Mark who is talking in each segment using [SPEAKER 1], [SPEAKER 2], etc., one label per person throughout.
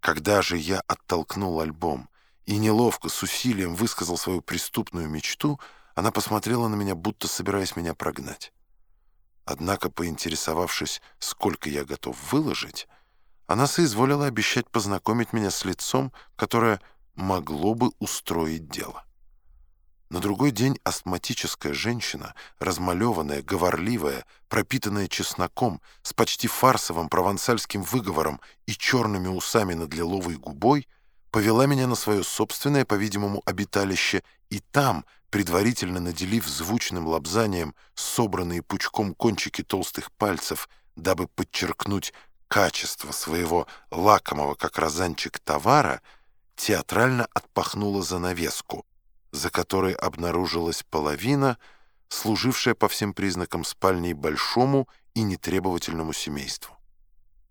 [SPEAKER 1] Когда же я оттолкнул альбом и неловко, с усилием высказал свою преступную мечту, она посмотрела на меня, будто собираясь меня прогнать. Однако, поинтересовавшись, сколько я готов выложить, она соизволила обещать познакомить меня с лицом, которое могло бы устроить дело. Другой день астматическая женщина, размалеванная, говорливая, пропитанная чесноком, с почти фарсовым провансальским выговором и черными усами над лиловой губой, повела меня на свое собственное, по-видимому, обиталище, и там, предварительно наделив звучным лобзанием собранные пучком кончики толстых пальцев, дабы подчеркнуть качество своего лакомого, как розанчик, товара, театрально отпахнула занавеску, за которой обнаружилась половина, служившая по всем признакам спальней большому и нетребовательному семейству.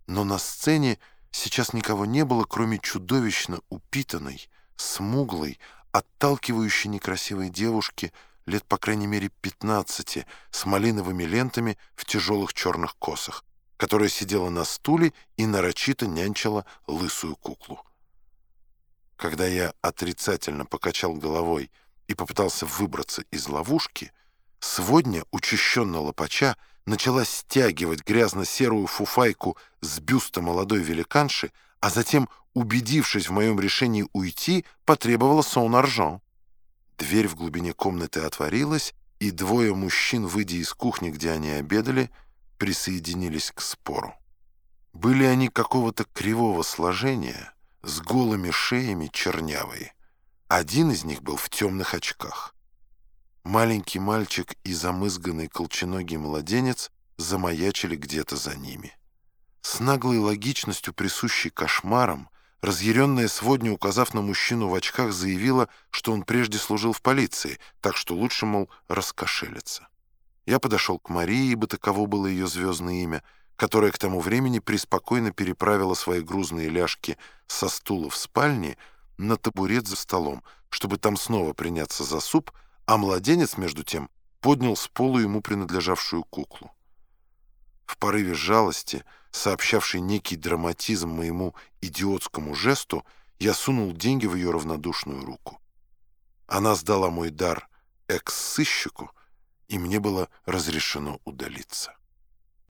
[SPEAKER 1] Но на сцене сейчас никого не было, кроме чудовищно упитанной, смуглой, отталкивающей некрасивой девушки лет, по крайней мере, 15, с малиновыми лентами в тяжелых черных косах, которая сидела на стуле и нарочито нянчила лысую куклу. Когда я отрицательно покачал головой и попытался выбраться из ловушки, сводня, учащенно лопача, начала стягивать грязно-серую фуфайку с бюста молодой великанши, а затем, убедившись в моем решении уйти, потребовала сон-аржан. Дверь в глубине комнаты отворилась, и двое мужчин, выйдя из кухни, где они обедали, присоединились к спору. Были они какого-то кривого сложения — с голыми шеями чернявые. Один из них был в темных очках. Маленький мальчик и замызганный колченогий младенец замаячили где-то за ними. С наглой логичностью, присущей кошмарам, разъяренная сводня, указав на мужчину в очках, заявила, что он прежде служил в полиции, так что лучше, мол, раскошелиться. Я подошел к Марии, ибо таково было ее звездное имя — которая к тому времени преспокойно переправила свои грузные ляжки со стула в спальне на табурет за столом, чтобы там снова приняться за суп, а младенец, между тем, поднял с пола ему принадлежавшую куклу. В порыве жалости, сообщавшей некий драматизм моему идиотскому жесту, я сунул деньги в ее равнодушную руку. Она сдала мой дар экс-сыщику, и мне было разрешено удалиться.